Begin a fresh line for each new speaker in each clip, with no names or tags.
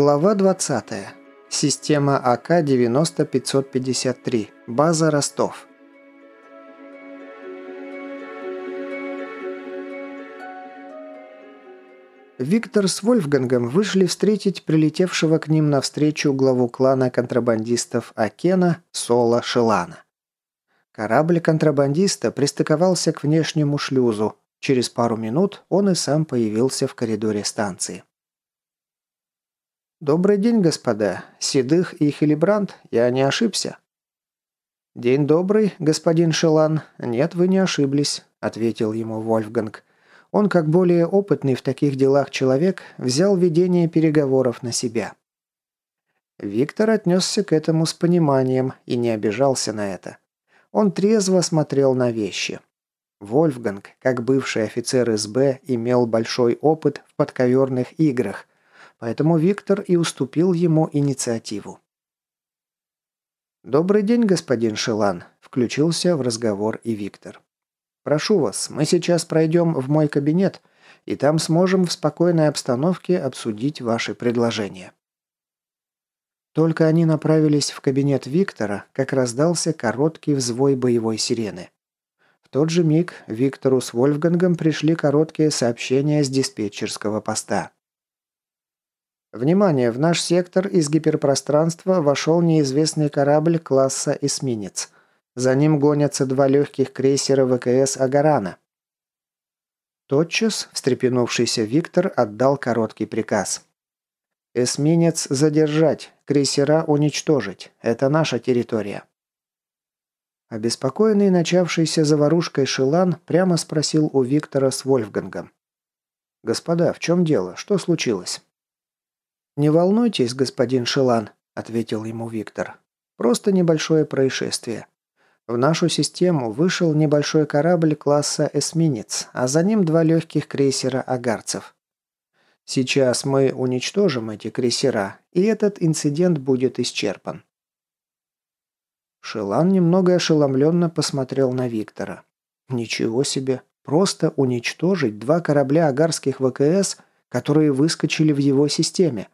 Глава 20. Система АК-90553. База Ростов. Виктор с Вольфгангом вышли встретить прилетевшего к ним навстречу главу клана контрабандистов Акена Сола Шелана. Корабль контрабандиста пристыковался к внешнему шлюзу. Через пару минут он и сам появился в коридоре станции. «Добрый день, господа. Седых и Хилибранд, я не ошибся?» «День добрый, господин Шелан. Нет, вы не ошиблись», — ответил ему Вольфганг. Он, как более опытный в таких делах человек, взял ведение переговоров на себя. Виктор отнесся к этому с пониманием и не обижался на это. Он трезво смотрел на вещи. Вольфганг, как бывший офицер СБ, имел большой опыт в подковерных играх, поэтому Виктор и уступил ему инициативу. «Добрый день, господин Шилан», – включился в разговор и Виктор. «Прошу вас, мы сейчас пройдем в мой кабинет, и там сможем в спокойной обстановке обсудить ваши предложения». Только они направились в кабинет Виктора, как раздался короткий взвой боевой сирены. В тот же миг Виктору с Вольфгангом пришли короткие сообщения с диспетчерского поста. Внимание! В наш сектор из гиперпространства вошел неизвестный корабль класса «Эсминец». За ним гонятся два легких крейсера ВКС «Агарана». Тотчас встрепенувшийся Виктор отдал короткий приказ. «Эсминец задержать, крейсера уничтожить. Это наша территория». Обеспокоенный начавшейся заварушкой Шилан прямо спросил у Виктора с Вольфгангом. «Господа, в чем дело? Что случилось?» «Не волнуйтесь, господин Шилан», – ответил ему Виктор. «Просто небольшое происшествие. В нашу систему вышел небольшой корабль класса «Эсминец», а за ним два легких крейсера «Агарцев». Сейчас мы уничтожим эти крейсера, и этот инцидент будет исчерпан». Шилан немного ошеломленно посмотрел на Виктора. «Ничего себе! Просто уничтожить два корабля агарских ВКС, которые выскочили в его системе.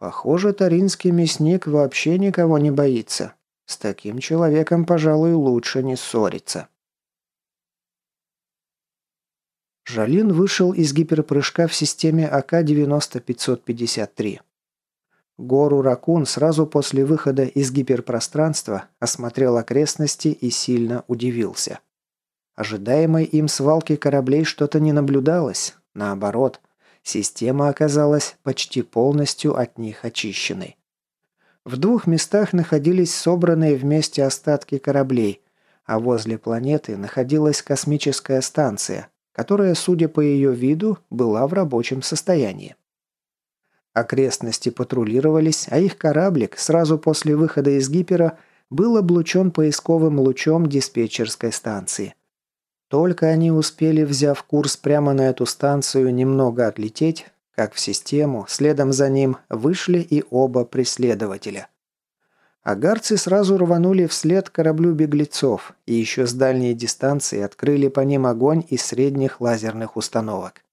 Похоже, таринский мясник вообще никого не боится. С таким человеком, пожалуй, лучше не ссориться. Жалин вышел из гиперпрыжка в системе АК-90553. Гору Ракун сразу после выхода из гиперпространства осмотрел окрестности и сильно удивился. Ожидаемой им свалки кораблей что-то не наблюдалось. Наоборот, Система оказалась почти полностью от них очищенной. В двух местах находились собранные вместе остатки кораблей, а возле планеты находилась космическая станция, которая, судя по ее виду, была в рабочем состоянии. Окрестности патрулировались, а их кораблик сразу после выхода из гипера был облучен поисковым лучом диспетчерской станции. Только они успели, взяв курс прямо на эту станцию, немного отлететь, как в систему, следом за ним, вышли и оба преследователя. Агарцы сразу рванули вслед кораблю беглецов и еще с дальней дистанции открыли по ним огонь из средних лазерных установок.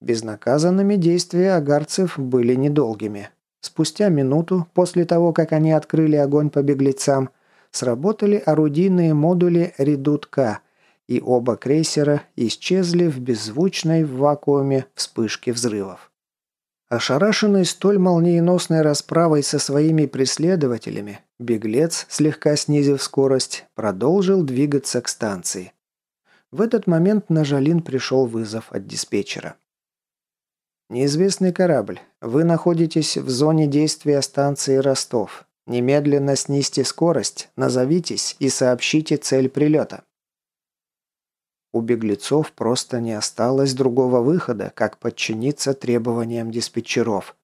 Безнаказанными действия агарцев были недолгими. Спустя минуту, после того, как они открыли огонь по беглецам, сработали орудийные модули «Редут-К», и оба крейсера исчезли в беззвучной в вакууме вспышке взрывов. Ошарашенный столь молниеносной расправой со своими преследователями, беглец, слегка снизив скорость, продолжил двигаться к станции. В этот момент на Жалин пришел вызов от диспетчера. «Неизвестный корабль. Вы находитесь в зоне действия станции Ростов. Немедленно снизьте скорость, назовитесь и сообщите цель прилета». У беглецов просто не осталось другого выхода, как подчиниться требованиям диспетчеров.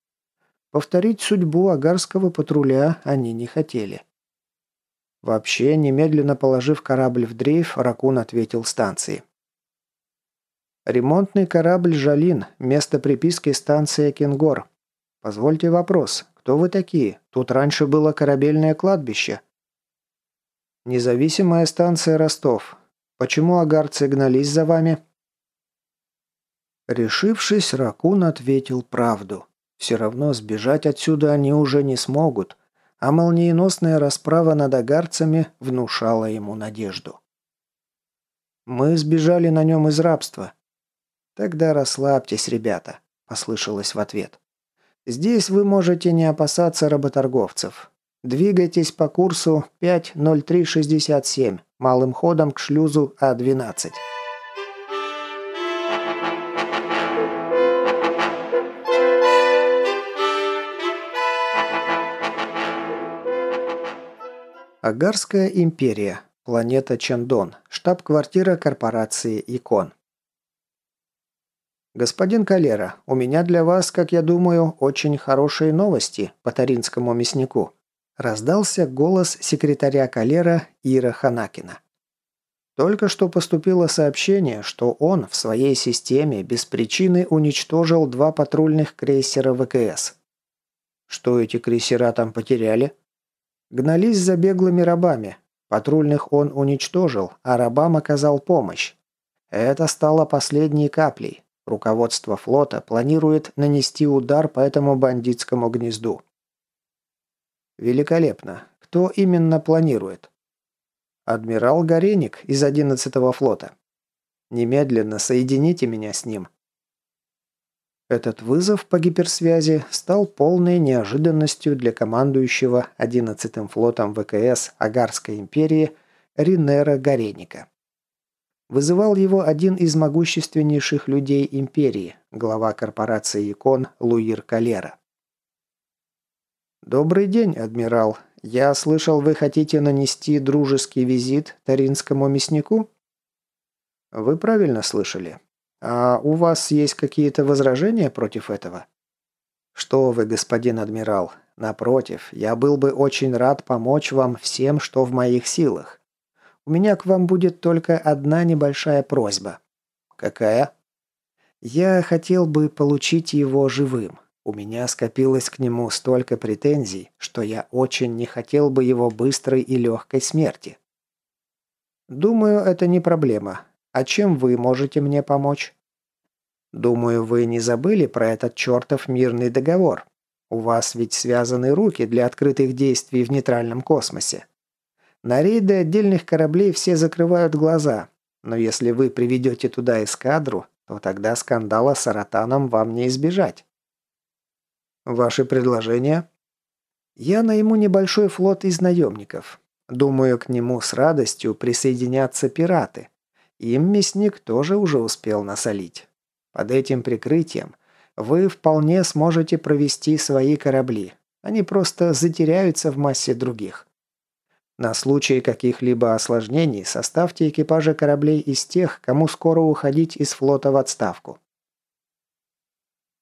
Повторить судьбу агарского патруля они не хотели. Вообще, немедленно положив корабль в дрейф, Ракун ответил станции. «Ремонтный корабль «Жалин», место приписки станция «Кенгор». Позвольте вопрос, кто вы такие? Тут раньше было корабельное кладбище». «Независимая станция Ростов. Почему агарцы гнались за вами?» Решившись, Ракун ответил правду. Все равно сбежать отсюда они уже не смогут, а молниеносная расправа над агарцами внушала ему надежду. «Мы сбежали на нем из рабства». «Тогда расслабьтесь, ребята», – послышалось в ответ. «Здесь вы можете не опасаться работорговцев. Двигайтесь по курсу 50367, малым ходом к шлюзу А-12». Агарская империя. Планета Чандон. Штаб-квартира корпорации Икон. «Господин Калера, у меня для вас, как я думаю, очень хорошие новости по таринскому мяснику», раздался голос секретаря Калера Ира Ханакина. Только что поступило сообщение, что он в своей системе без причины уничтожил два патрульных крейсера ВКС. Что эти крейсера там потеряли? Гнались за беглыми рабами. Патрульных он уничтожил, а рабам оказал помощь. Это стало последней каплей. Руководство флота планирует нанести удар по этому бандитскому гнезду. Великолепно. Кто именно планирует? Адмирал Гореник из 11-го флота. Немедленно соедините меня с ним. Этот вызов по гиперсвязи стал полной неожиданностью для командующего 11-м флотом ВКС Агарской империи Ринера Гареника. Вызывал его один из могущественнейших людей империи, глава корпорации икон Луир Калера. «Добрый день, адмирал. Я слышал, вы хотите нанести дружеский визит Таринскому мяснику?» «Вы правильно слышали. «А у вас есть какие-то возражения против этого?» «Что вы, господин адмирал. Напротив, я был бы очень рад помочь вам всем, что в моих силах. У меня к вам будет только одна небольшая просьба». «Какая?» «Я хотел бы получить его живым. У меня скопилось к нему столько претензий, что я очень не хотел бы его быстрой и легкой смерти». «Думаю, это не проблема. А чем вы можете мне помочь? Думаю, вы не забыли про этот чертов мирный договор. У вас ведь связаны руки для открытых действий в нейтральном космосе. На рейды отдельных кораблей все закрывают глаза, но если вы приведете туда эскадру, то тогда скандала с Аратаном вам не избежать. Ваши предложения? Я найму небольшой флот из наемников. Думаю, к нему с радостью присоединятся пираты. Им мясник тоже уже успел насолить. Под этим прикрытием вы вполне сможете провести свои корабли. Они просто затеряются в массе других. На случай каких-либо осложнений составьте экипажи кораблей из тех, кому скоро уходить из флота в отставку.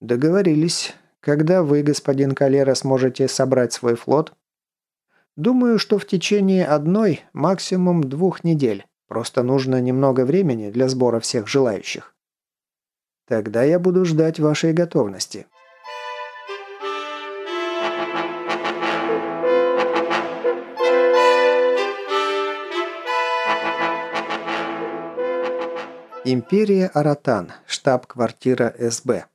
Договорились. Когда вы, господин Калера, сможете собрать свой флот? Думаю, что в течение одной, максимум двух недель. Просто нужно немного времени для сбора всех желающих. Тогда я буду ждать вашей готовности. Империя Аратан, штаб-квартира СБ.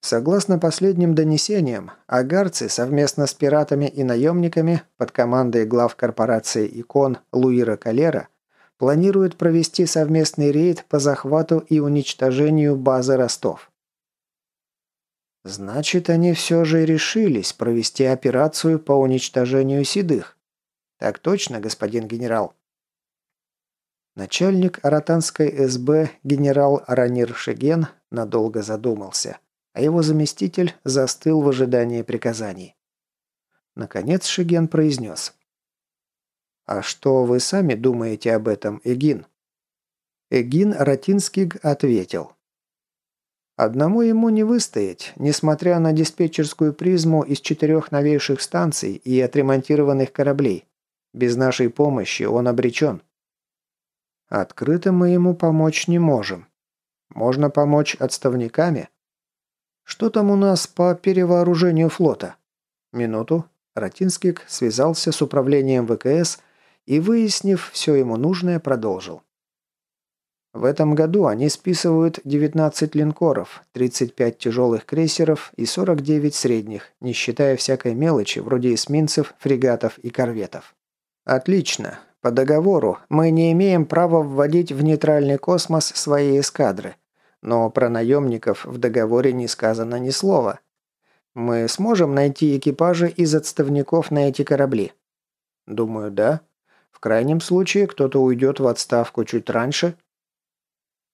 Согласно последним донесениям, агарцы совместно с пиратами и наемниками под командой глав корпорации «Икон» Луира Калера планируют провести совместный рейд по захвату и уничтожению базы Ростов. Значит, они все же решились провести операцию по уничтожению седых. Так точно, господин генерал? Начальник Аратанской СБ генерал Ранир Шеген надолго задумался – а его заместитель застыл в ожидании приказаний. Наконец Шиген произнес. «А что вы сами думаете об этом, Эгин?» Эгин Ратинскиг ответил. «Одному ему не выстоять, несмотря на диспетчерскую призму из четырех новейших станций и отремонтированных кораблей. Без нашей помощи он обречен. Открыто мы ему помочь не можем. Можно помочь отставниками, что там у нас по перевооружению флота? Минуту. Ратинскик связался с управлением ВКС и, выяснив все ему нужное, продолжил. В этом году они списывают 19 линкоров, 35 тяжелых крейсеров и 49 средних, не считая всякой мелочи, вроде эсминцев, фрегатов и корветов. Отлично. По договору мы не имеем права вводить в нейтральный космос свои эскадры. Но про наемников в договоре не сказано ни слова. Мы сможем найти экипажи из отставников на эти корабли? Думаю, да. В крайнем случае кто-то уйдет в отставку чуть раньше.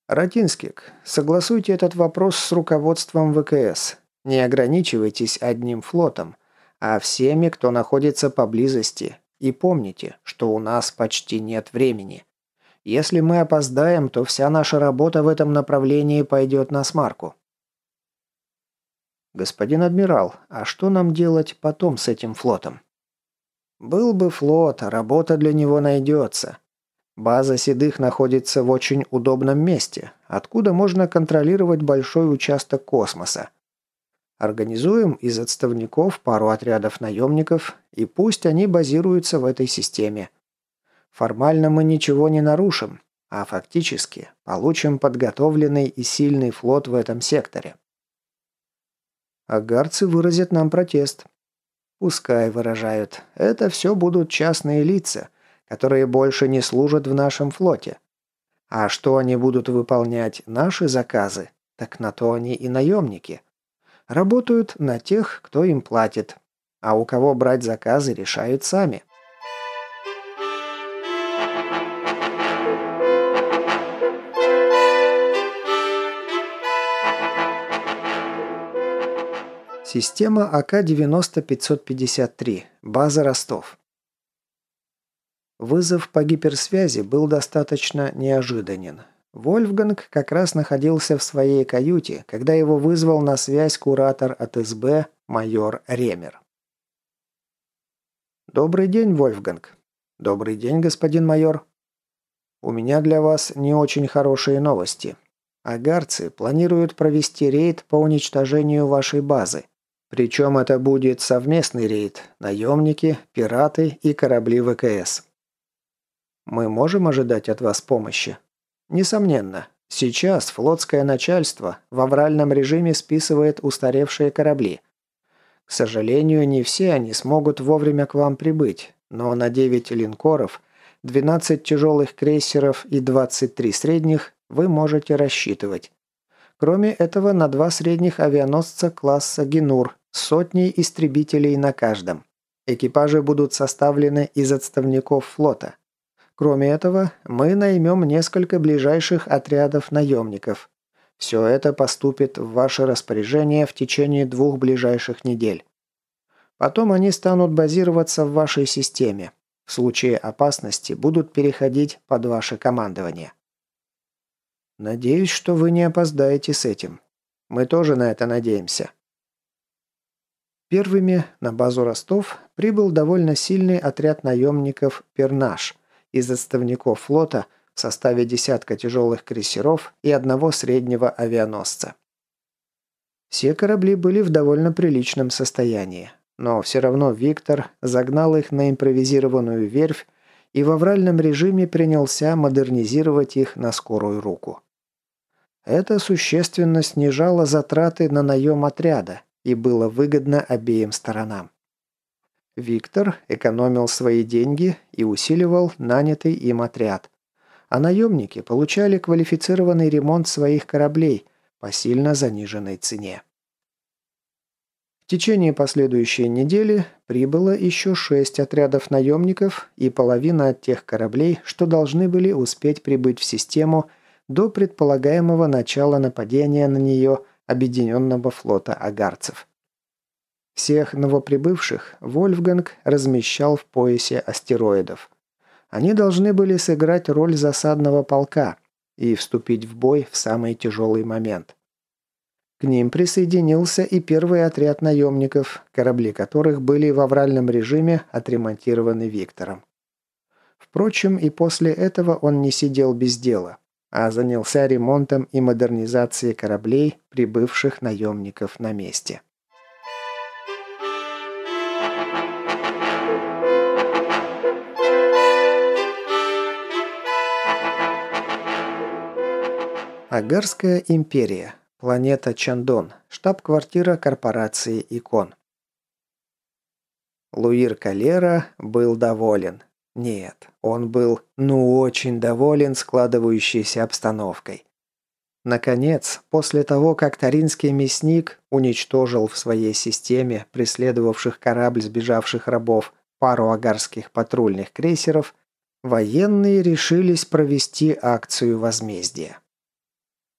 Ратинскик, согласуйте этот вопрос с руководством ВКС. Не ограничивайтесь одним флотом, а всеми, кто находится поблизости. И помните, что у нас почти нет времени. Если мы опоздаем, то вся наша работа в этом направлении пойдет на смарку. «Господин адмирал, а что нам делать потом с этим флотом?» «Был бы флот, работа для него найдется. База Седых находится в очень удобном месте, откуда можно контролировать большой участок космоса. Организуем из отставников пару отрядов наемников, и пусть они базируются в этой системе. Формально мы ничего не нарушим, а фактически получим подготовленный и сильный флот в этом секторе. Агарцы выразят нам протест. Пускай выражают. Это все будут частные лица, которые больше не служат в нашем флоте. А что они будут выполнять наши заказы, так на то они и наемники. Работают на тех, кто им платит. А у кого брать заказы, решают сами. Система АК-90-553. База Ростов. Вызов по гиперсвязи был достаточно неожиданен. Вольфганг как раз находился в своей каюте, когда его вызвал на связь куратор от СБ майор Ремер. «Добрый день, Вольфганг». «Добрый день, господин майор». «У меня для вас не очень хорошие новости. Агарцы планируют провести рейд по уничтожению вашей базы. Причем это будет совместный рейд – наемники, пираты и корабли ВКС. Мы можем ожидать от вас помощи? Несомненно. Сейчас флотское начальство в авральном режиме списывает устаревшие корабли. К сожалению, не все они смогут вовремя к вам прибыть, но на 9 линкоров, 12 тяжелых крейсеров и 23 средних вы можете рассчитывать. Кроме этого, на два средних авианосца класса «Генур» сотней истребителей на каждом. Экипажи будут составлены из отставников флота. Кроме этого, мы наймем несколько ближайших отрядов наемников. Все это поступит в ваше распоряжение в течение двух ближайших недель. Потом они станут базироваться в вашей системе. В случае опасности будут переходить под ваше командование. Надеюсь, что вы не опоздаете с этим. Мы тоже на это надеемся. Первыми на базу Ростов прибыл довольно сильный отряд наемников «Пернаш» из отставников флота в составе десятка тяжелых крейсеров и одного среднего авианосца. Все корабли были в довольно приличном состоянии, но все равно Виктор загнал их на импровизированную верфь и в авральном режиме принялся модернизировать их на скорую руку. Это существенно снижало затраты на наем отряда и было выгодно обеим сторонам. Виктор экономил свои деньги и усиливал нанятый им отряд, а наемники получали квалифицированный ремонт своих кораблей по сильно заниженной цене. В течение последующей недели прибыло еще шесть отрядов наемников и половина от тех кораблей, что должны были успеть прибыть в систему до предполагаемого начала нападения на нее – Объединенного флота агарцев. Всех новоприбывших Вольфганг размещал в поясе астероидов. Они должны были сыграть роль засадного полка и вступить в бой в самый тяжелый момент. К ним присоединился и первый отряд наемников, корабли которых были в авральном режиме отремонтированы Виктором. Впрочем, и после этого он не сидел без дела а занялся ремонтом и модернизацией кораблей, прибывших наемников на месте. Агарская империя. Планета Чандон. Штаб-квартира корпорации «Икон». Луир Калера был доволен. Нет, он был ну очень доволен складывающейся обстановкой. Наконец, после того, как Таринский мясник уничтожил в своей системе преследовавших корабль сбежавших рабов пару агарских патрульных крейсеров, военные решились провести акцию возмездия.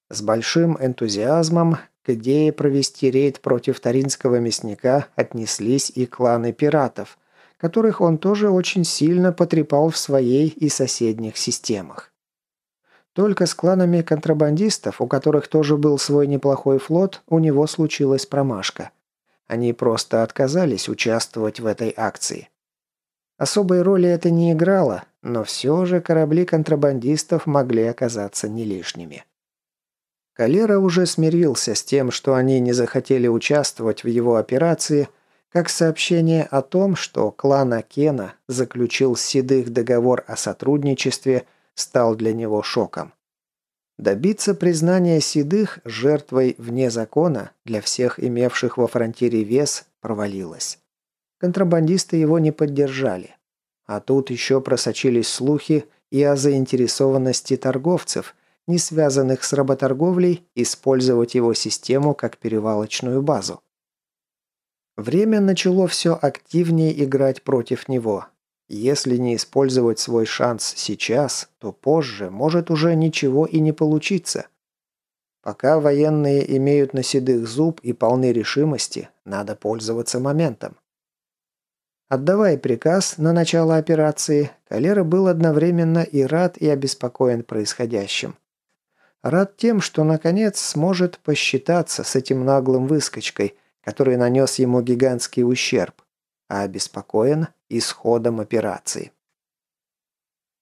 С большим энтузиазмом к идее провести рейд против Таринского мясника отнеслись и кланы пиратов, которых он тоже очень сильно потрепал в своей и соседних системах. Только с кланами контрабандистов, у которых тоже был свой неплохой флот, у него случилась промашка. Они просто отказались участвовать в этой акции. Особой роли это не играло, но все же корабли контрабандистов могли оказаться не лишними. Калера уже смирился с тем, что они не захотели участвовать в его операции, как сообщение о том, что клан Акена заключил с Седых договор о сотрудничестве – стал для него шоком. Добиться признания седых жертвой вне закона для всех имевших во фронтире вес провалилось. Контрабандисты его не поддержали. А тут еще просочились слухи и о заинтересованности торговцев, не связанных с работорговлей, использовать его систему как перевалочную базу. Время начало все активнее играть против него, если не использовать свой шанс сейчас, то позже может уже ничего и не получиться. Пока военные имеют на седых зуб и полны решимости, надо пользоваться моментом. Отдавая приказ на начало операции, Калера был одновременно и рад, и обеспокоен происходящим. Рад тем, что наконец сможет посчитаться с этим наглым выскочкой, который нанес ему гигантский ущерб, а обеспокоен исходом операции.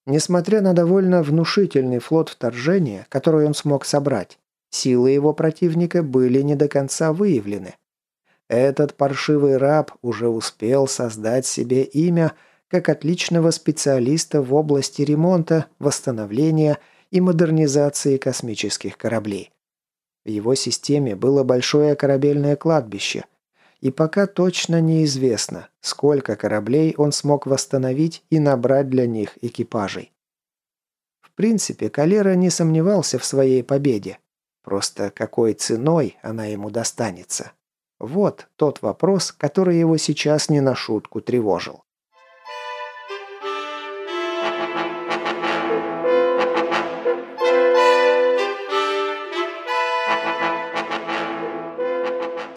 Несмотря на довольно внушительный флот вторжения, который он смог собрать, силы его противника были не до конца выявлены. Этот паршивый раб уже успел создать себе имя как отличного специалиста в области ремонта, восстановления и модернизации космических кораблей. В его системе было большое корабельное кладбище – и пока точно неизвестно, сколько кораблей он смог восстановить и набрать для них экипажей. В принципе, Калера не сомневался в своей победе. Просто какой ценой она ему достанется? Вот тот вопрос, который его сейчас не на шутку тревожил.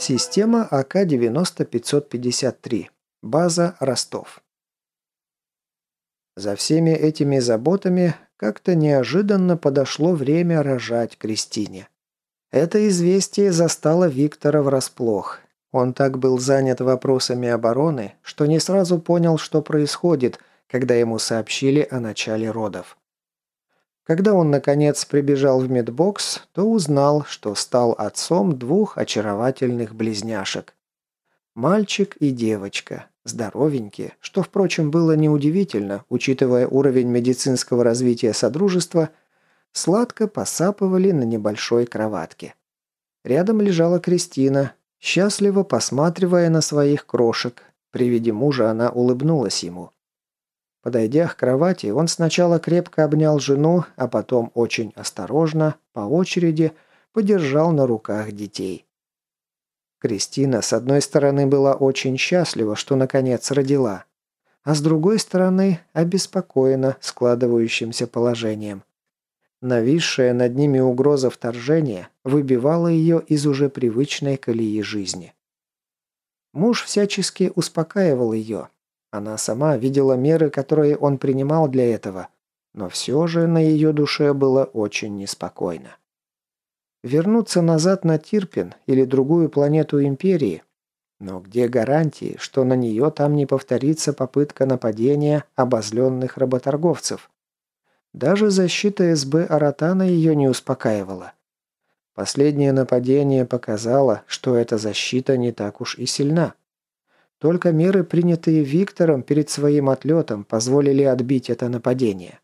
Система АК-90-553. База Ростов. За всеми этими заботами как-то неожиданно подошло время рожать Кристине. Это известие застало Виктора врасплох. Он так был занят вопросами обороны, что не сразу понял, что происходит, когда ему сообщили о начале родов. Когда он, наконец, прибежал в медбокс, то узнал, что стал отцом двух очаровательных близняшек. Мальчик и девочка, здоровенькие, что, впрочем, было неудивительно, учитывая уровень медицинского развития Содружества, сладко посапывали на небольшой кроватке. Рядом лежала Кристина, счастливо посматривая на своих крошек. При виде мужа она улыбнулась ему. Подойдя к кровати, он сначала крепко обнял жену, а потом очень осторожно, по очереди, подержал на руках детей. Кристина, с одной стороны, была очень счастлива, что наконец родила, а с другой стороны, обеспокоена складывающимся положением. Нависшая над ними угроза вторжения выбивала ее из уже привычной колеи жизни. Муж всячески успокаивал ее, она сама видела меры, которые он принимал для этого, но все же на ее душе было очень неспокойно. Вернуться назад на Тирпин или другую планету Империи? Но где гарантии, что на нее там не повторится попытка нападения обозленных работорговцев? Даже защита СБ Аратана ее не успокаивала. Последнее нападение показало, что эта защита не так уж и сильна. Только меры, принятые Виктором перед своим отлетом, позволили отбить это нападение.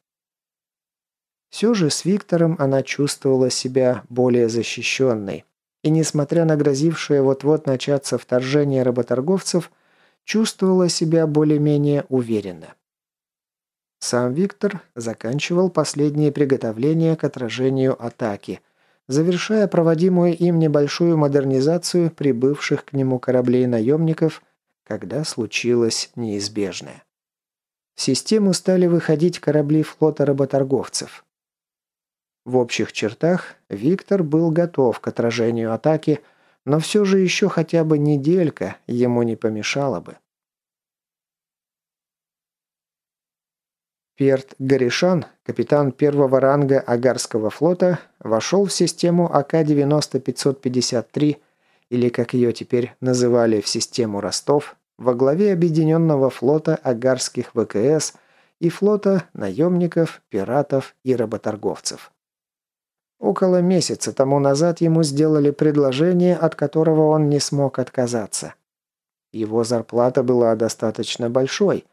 Все же с Виктором она чувствовала себя более защищенной. И несмотря на грозившее вот-вот начаться вторжение работорговцев, чувствовала себя более-менее уверенно. Сам Виктор заканчивал последние приготовления к отражению атаки, завершая проводимую им небольшую модернизацию прибывших к нему кораблей-наемников, когда случилось неизбежное. В систему стали выходить корабли флота работорговцев. В общих чертах Виктор был готов к отражению атаки, но все же еще хотя бы неделька ему не помешала бы. Перт Горишан, капитан первого ранга Агарского флота, вошел в систему АК-90-553, или как ее теперь называли в систему Ростов, во главе объединенного флота Агарских ВКС и флота наемников, пиратов и работорговцев. Около месяца тому назад ему сделали предложение, от которого он не смог отказаться. Его зарплата была достаточно большой –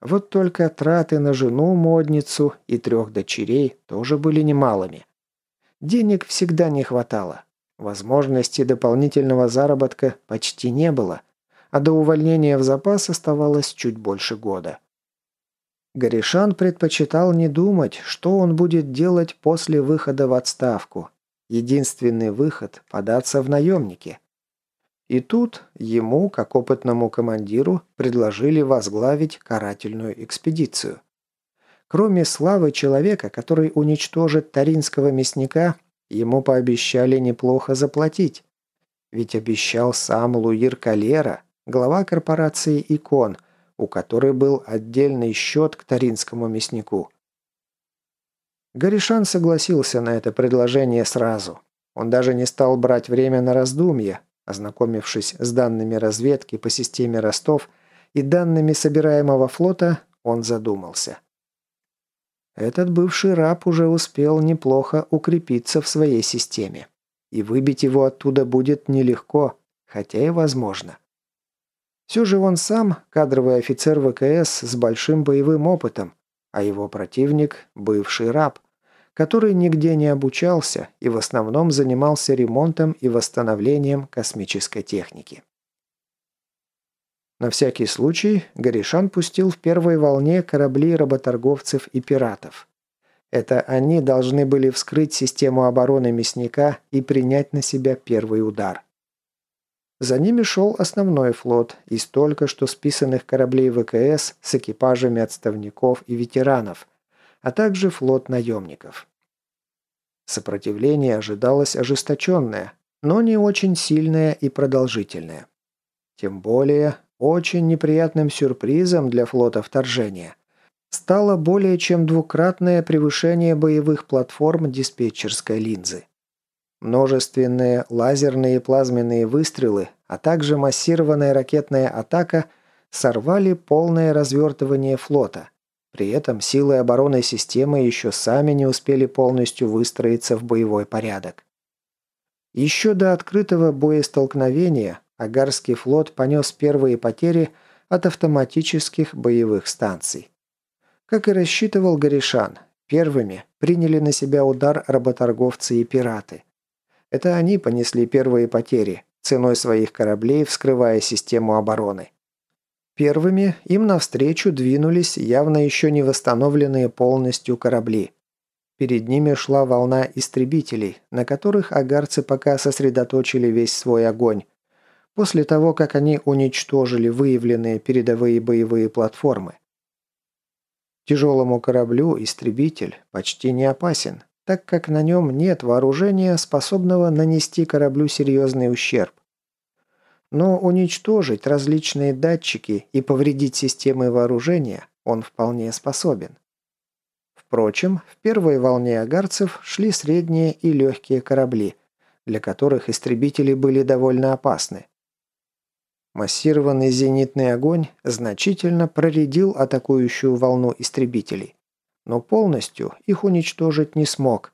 вот только траты на жену, модницу и трех дочерей тоже были немалыми. Денег всегда не хватало. Возможности дополнительного заработка почти не было, а до увольнения в запас оставалось чуть больше года. Горишан предпочитал не думать, что он будет делать после выхода в отставку. Единственный выход – податься в наемники. И тут ему, как опытному командиру, предложили возглавить карательную экспедицию. Кроме славы человека, который уничтожит таринского мясника, ему пообещали неплохо заплатить. Ведь обещал сам Луир Калера, глава корпорации «Икон», у которой был отдельный счет к таринскому мяснику. Горишан согласился на это предложение сразу. Он даже не стал брать время на раздумья, Ознакомившись с данными разведки по системе Ростов и данными собираемого флота, он задумался. Этот бывший раб уже успел неплохо укрепиться в своей системе. И выбить его оттуда будет нелегко, хотя и возможно. Все же он сам кадровый офицер ВКС с большим боевым опытом, а его противник – бывший раб – который нигде не обучался и в основном занимался ремонтом и восстановлением космической техники. На всякий случай Горишан пустил в первой волне корабли работорговцев и пиратов. Это они должны были вскрыть систему обороны мясника и принять на себя первый удар. За ними шел основной флот из только что списанных кораблей ВКС с экипажами отставников и ветеранов, а также флот наемников. Сопротивление ожидалось ожесточенное, но не очень сильное и продолжительное. Тем более, очень неприятным сюрпризом для флота вторжения стало более чем двукратное превышение боевых платформ диспетчерской линзы. Множественные лазерные и плазменные выстрелы, а также массированная ракетная атака сорвали полное развертывание флота, при этом силы оборонной системы еще сами не успели полностью выстроиться в боевой порядок. Еще до открытого боестолкновения Агарский флот понес первые потери от автоматических боевых станций. Как и рассчитывал Горишан, первыми приняли на себя удар работорговцы и пираты. Это они понесли первые потери, ценой своих кораблей вскрывая систему обороны. Первыми им навстречу двинулись явно еще не восстановленные полностью корабли. Перед ними шла волна истребителей, на которых агарцы пока сосредоточили весь свой огонь. После того, как они уничтожили выявленные передовые боевые платформы. Тяжелому кораблю истребитель почти не опасен, так как на нем нет вооружения, способного нанести кораблю серьезный ущерб. Но уничтожить различные датчики и повредить системы вооружения он вполне способен. Впрочем, в первой волне агарцев шли средние и легкие корабли, для которых истребители были довольно опасны. Массированный зенитный огонь значительно проредил атакующую волну истребителей, но полностью их уничтожить не смог.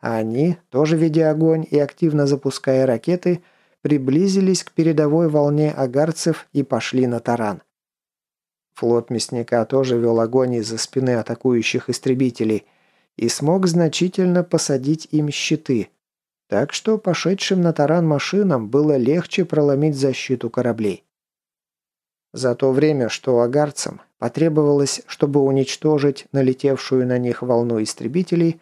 А они, тоже ведя огонь и активно запуская ракеты, приблизились к передовой волне агарцев и пошли на таран. Флот мясника тоже вел огонь из-за спины атакующих истребителей, и смог значительно посадить им щиты, так что пошедшим на таран машинам было легче проломить защиту кораблей. За то время, что агарцам потребовалось, чтобы уничтожить налетевшую на них волну истребителей,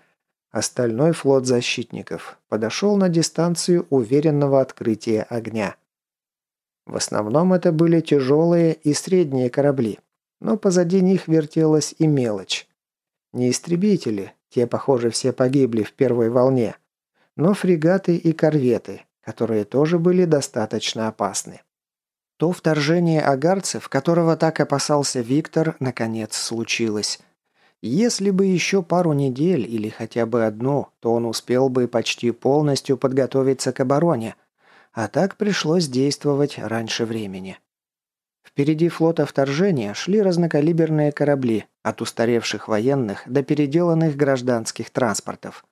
остальной флот защитников подошел на дистанцию уверенного открытия огня. В основном это были тяжелые и средние корабли, но позади них вертелась и мелочь. Не истребители, те, похоже, все погибли в первой волне, но фрегаты и корветы, которые тоже были достаточно опасны. То вторжение агарцев, которого так опасался Виктор, наконец случилось. Если бы еще пару недель или хотя бы одну, то он успел бы почти полностью подготовиться к обороне, а так пришлось действовать раньше времени. Впереди флота вторжения шли разнокалиберные корабли, от устаревших военных до переделанных гражданских транспортов.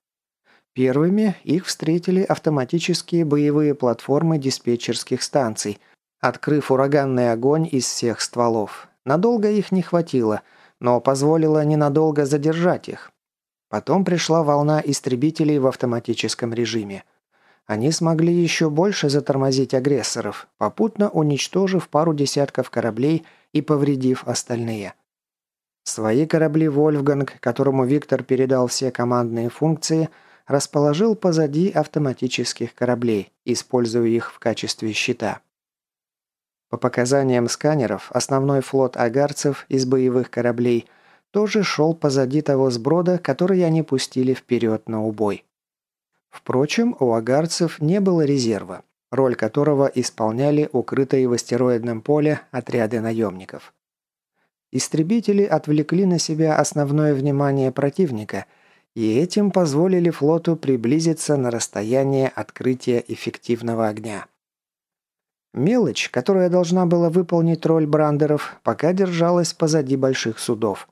Первыми их встретили автоматические боевые платформы диспетчерских станций – открыв ураганный огонь из всех стволов. Надолго их не хватило, но позволило ненадолго задержать их. Потом пришла волна истребителей в автоматическом режиме. Они смогли еще больше затормозить агрессоров, попутно уничтожив пару десятков кораблей и повредив остальные. Свои корабли «Вольфганг», которому Виктор передал все командные функции, расположил позади автоматических кораблей, используя их в качестве щита. По показаниям сканеров, основной флот агарцев из боевых кораблей тоже шел позади того сброда, который они пустили вперед на убой. Впрочем, у агарцев не было резерва, роль которого исполняли укрытые в астероидном поле отряды наемников. Истребители отвлекли на себя основное внимание противника и этим позволили флоту приблизиться на расстояние открытия эффективного огня. Мелочь, которая должна была выполнить роль брандеров, пока держалась позади больших судов.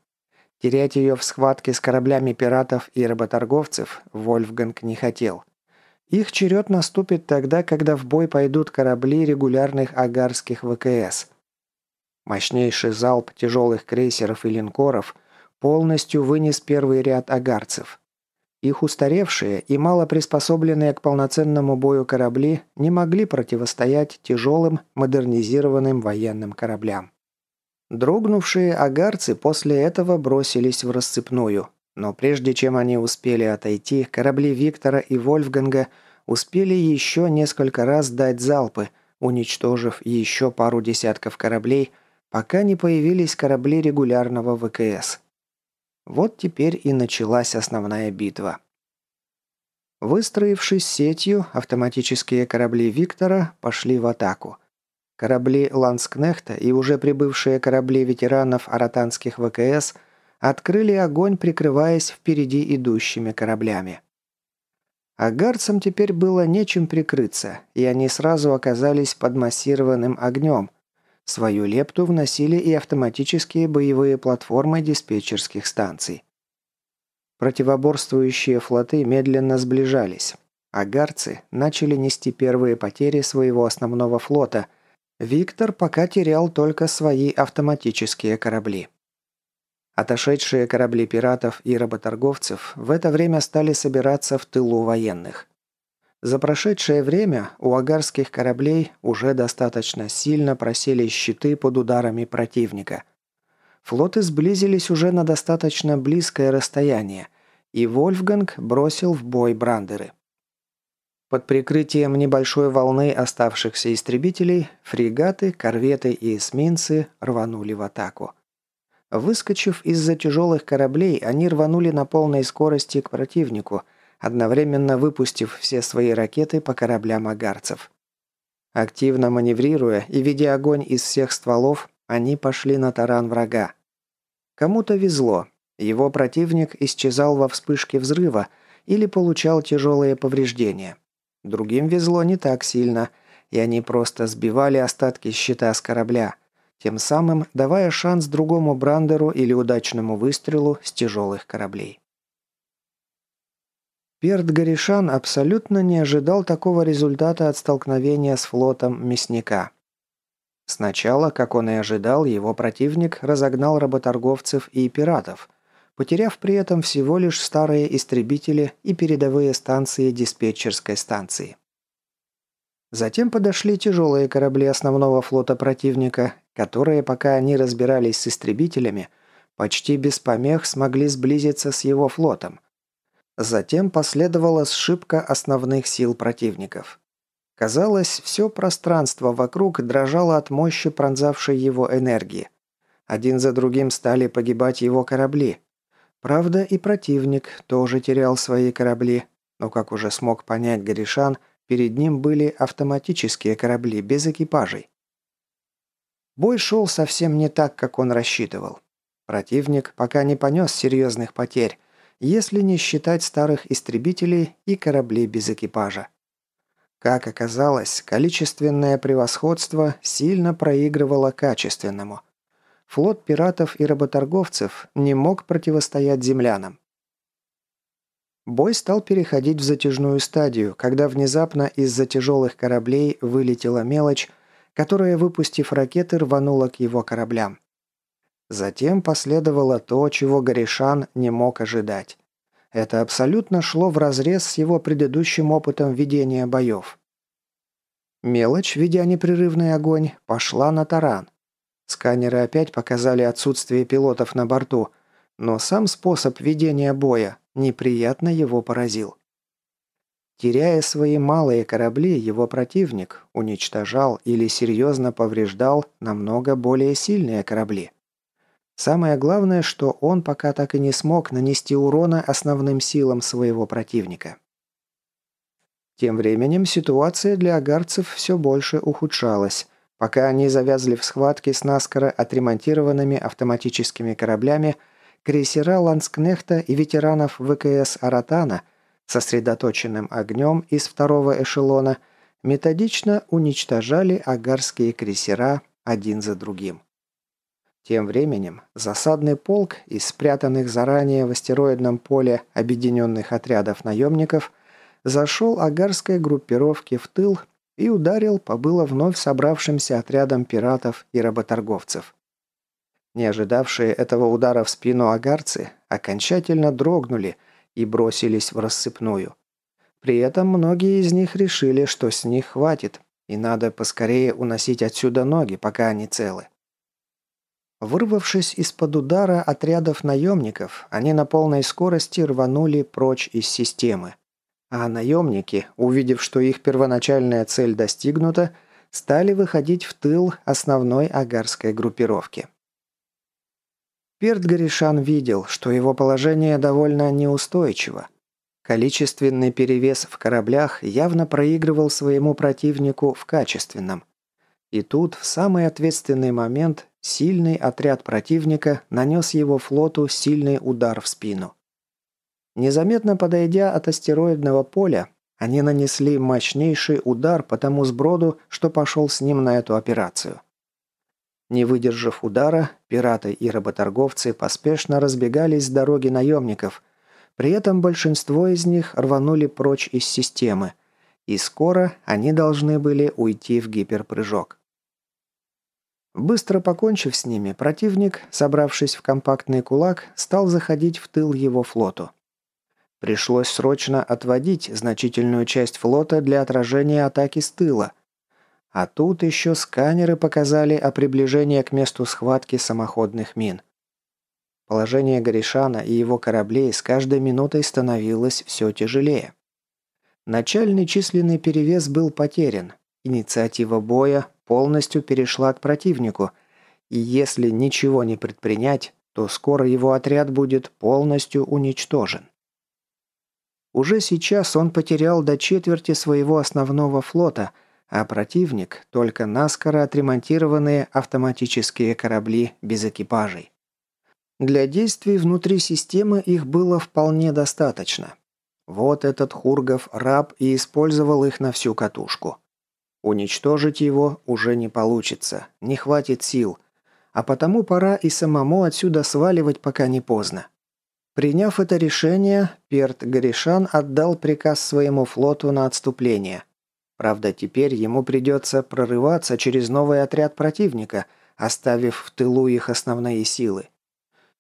Терять ее в схватке с кораблями пиратов и работорговцев Вольфганг не хотел. Их черед наступит тогда, когда в бой пойдут корабли регулярных агарских ВКС. Мощнейший залп тяжелых крейсеров и линкоров полностью вынес первый ряд агарцев – их устаревшие и мало приспособленные к полноценному бою корабли не могли противостоять тяжелым модернизированным военным кораблям. Дрогнувшие агарцы после этого бросились в расцепную, но прежде чем они успели отойти, корабли Виктора и Вольфганга успели еще несколько раз дать залпы, уничтожив еще пару десятков кораблей, пока не появились корабли регулярного ВКС. Вот теперь и началась основная битва. Выстроившись сетью, автоматические корабли «Виктора» пошли в атаку. Корабли «Ланскнехта» и уже прибывшие корабли ветеранов аратанских ВКС открыли огонь, прикрываясь впереди идущими кораблями. Агарцам теперь было нечем прикрыться, и они сразу оказались под массированным огнем, Свою лепту вносили и автоматические боевые платформы диспетчерских станций. Противоборствующие флоты медленно сближались. Агарцы начали нести первые потери своего основного флота. Виктор пока терял только свои автоматические корабли. Отошедшие корабли пиратов и работорговцев в это время стали собираться в тылу военных. За прошедшее время у агарских кораблей уже достаточно сильно просели щиты под ударами противника. Флоты сблизились уже на достаточно близкое расстояние, и Вольфганг бросил в бой брандеры. Под прикрытием небольшой волны оставшихся истребителей фрегаты, корветы и эсминцы рванули в атаку. Выскочив из-за тяжелых кораблей, они рванули на полной скорости к противнику – одновременно выпустив все свои ракеты по кораблям агарцев. Активно маневрируя и ведя огонь из всех стволов, они пошли на таран врага. Кому-то везло. Его противник исчезал во вспышке взрыва или получал тяжелые повреждения. Другим везло не так сильно, и они просто сбивали остатки щита с корабля, тем самым давая шанс другому брандеру или удачному выстрелу с тяжелых кораблей. Перт Горишан абсолютно не ожидал такого результата от столкновения с флотом мясника. Сначала, как он и ожидал, его противник разогнал работорговцев и пиратов, потеряв при этом всего лишь старые истребители и передовые станции диспетчерской станции. Затем подошли тяжелые корабли основного флота противника, которые, пока они разбирались с истребителями, почти без помех смогли сблизиться с его флотом. Затем последовала сшибка основных сил противников. Казалось, все пространство вокруг дрожало от мощи пронзавшей его энергии. Один за другим стали погибать его корабли. Правда, и противник тоже терял свои корабли, но, как уже смог понять Горишан, перед ним были автоматические корабли без экипажей. Бой шел совсем не так, как он рассчитывал. Противник пока не понес серьезных потерь, если не считать старых истребителей и кораблей без экипажа. Как оказалось, количественное превосходство сильно проигрывало качественному. Флот пиратов и работорговцев не мог противостоять землянам. Бой стал переходить в затяжную стадию, когда внезапно из-за тяжелых кораблей вылетела мелочь, которая, выпустив ракеты, рванула к его кораблям. Затем последовало то, чего Горешан не мог ожидать. Это абсолютно шло вразрез с его предыдущим опытом ведения боев. Мелочь, ведя непрерывный огонь, пошла на таран. Сканеры опять показали отсутствие пилотов на борту, но сам способ ведения боя неприятно его поразил. Теряя свои малые корабли, его противник уничтожал или серьезно повреждал намного более сильные корабли. Самое главное, что он пока так и не смог нанести урона основным силам своего противника. Тем временем ситуация для агарцев все больше ухудшалась, пока они завязли в схватке с наскоро отремонтированными автоматическими кораблями крейсера Ланскнехта и ветеранов ВКС «Аратана» сосредоточенным огнем из второго эшелона методично уничтожали агарские крейсера один за другим. Тем временем засадный полк из спрятанных заранее в астероидном поле объединенных отрядов наемников зашел агарской группировке в тыл и ударил по было вновь собравшимся отрядам пиратов и работорговцев. Не ожидавшие этого удара в спину агарцы окончательно дрогнули и бросились в рассыпную. При этом многие из них решили, что с них хватит, и надо поскорее уносить отсюда ноги, пока они целы. Вырвавшись из-под удара отрядов наемников, они на полной скорости рванули прочь из системы. А наемники, увидев, что их первоначальная цель достигнута, стали выходить в тыл основной агарской группировки. Перт Горишан видел, что его положение довольно неустойчиво. Количественный перевес в кораблях явно проигрывал своему противнику в качественном. И тут, в самый ответственный момент, Сильный отряд противника нанес его флоту сильный удар в спину. Незаметно подойдя от астероидного поля, они нанесли мощнейший удар по тому сброду, что пошел с ним на эту операцию. Не выдержав удара, пираты и работорговцы поспешно разбегались с дороги наемников. При этом большинство из них рванули прочь из системы, и скоро они должны были уйти в гиперпрыжок. Быстро покончив с ними, противник, собравшись в компактный кулак, стал заходить в тыл его флоту. Пришлось срочно отводить значительную часть флота для отражения атаки с тыла. А тут еще сканеры показали о приближении к месту схватки самоходных мин. Положение Горишана и его кораблей с каждой минутой становилось все тяжелее. Начальный численный перевес был потерян. Инициатива боя полностью перешла к противнику, и если ничего не предпринять, то скоро его отряд будет полностью уничтожен. Уже сейчас он потерял до четверти своего основного флота, а противник – только наскоро отремонтированные автоматические корабли без экипажей. Для действий внутри системы их было вполне достаточно. Вот этот Хургов раб и использовал их на всю катушку. Уничтожить его уже не получится, не хватит сил, а потому пора и самому отсюда сваливать, пока не поздно. Приняв это решение, Перт Горишан отдал приказ своему флоту на отступление. Правда, теперь ему придется прорываться через новый отряд противника, оставив в тылу их основные силы.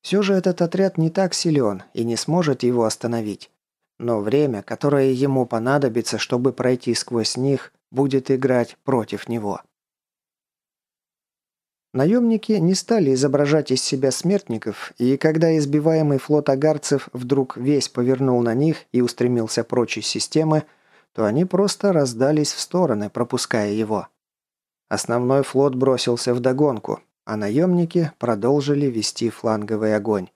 Все же этот отряд не так силен и не сможет его остановить. Но время, которое ему понадобится, чтобы пройти сквозь них, будет играть против него. Наемники не стали изображать из себя смертников, и когда избиваемый флот агарцев вдруг весь повернул на них и устремился прочь из системы, то они просто раздались в стороны, пропуская его. Основной флот бросился в догонку, а наемники продолжили вести фланговый огонь.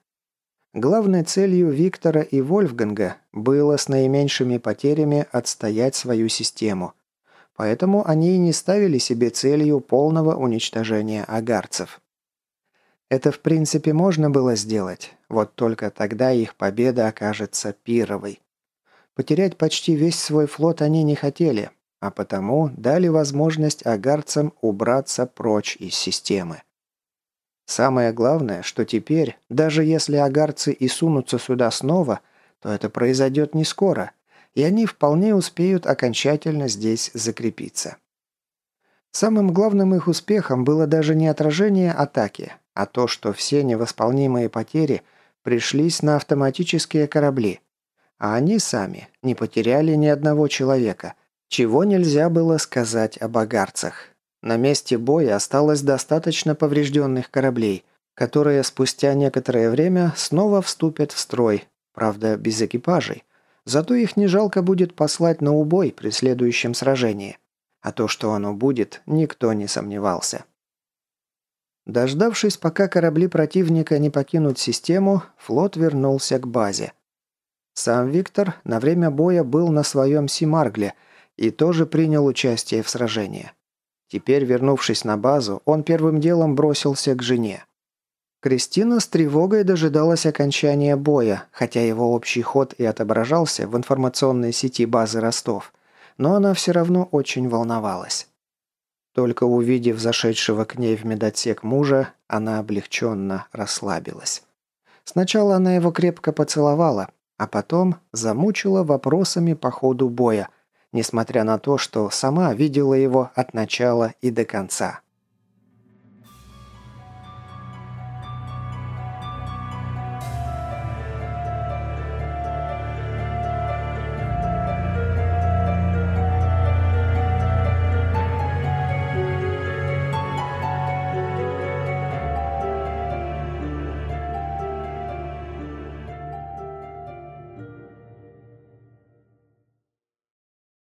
Главной целью Виктора и Вольфганга было с наименьшими потерями отстоять свою систему. Поэтому они и не ставили себе целью полного уничтожения агарцев. Это в принципе можно было сделать, вот только тогда их победа окажется пировой. Потерять почти весь свой флот они не хотели, а потому дали возможность агарцам убраться прочь из системы. Самое главное, что теперь, даже если агарцы и сунутся сюда снова, то это произойдет не скоро, и они вполне успеют окончательно здесь закрепиться. Самым главным их успехом было даже не отражение атаки, а то, что все невосполнимые потери пришлись на автоматические корабли, а они сами не потеряли ни одного человека, чего нельзя было сказать об агарцах. На месте боя осталось достаточно поврежденных кораблей, которые спустя некоторое время снова вступят в строй, правда без экипажей. Зато их не жалко будет послать на убой при следующем сражении. А то, что оно будет, никто не сомневался. Дождавшись, пока корабли противника не покинут систему, флот вернулся к базе. Сам Виктор на время боя был на своем Симаргле и тоже принял участие в сражении. Теперь, вернувшись на базу, он первым делом бросился к жене. Кристина с тревогой дожидалась окончания боя, хотя его общий ход и отображался в информационной сети базы Ростов, но она все равно очень волновалась. Только увидев зашедшего к ней в медотсек мужа, она облегченно расслабилась. Сначала она его крепко поцеловала, а потом замучила вопросами по ходу боя, несмотря на то, что сама видела его от начала и до конца.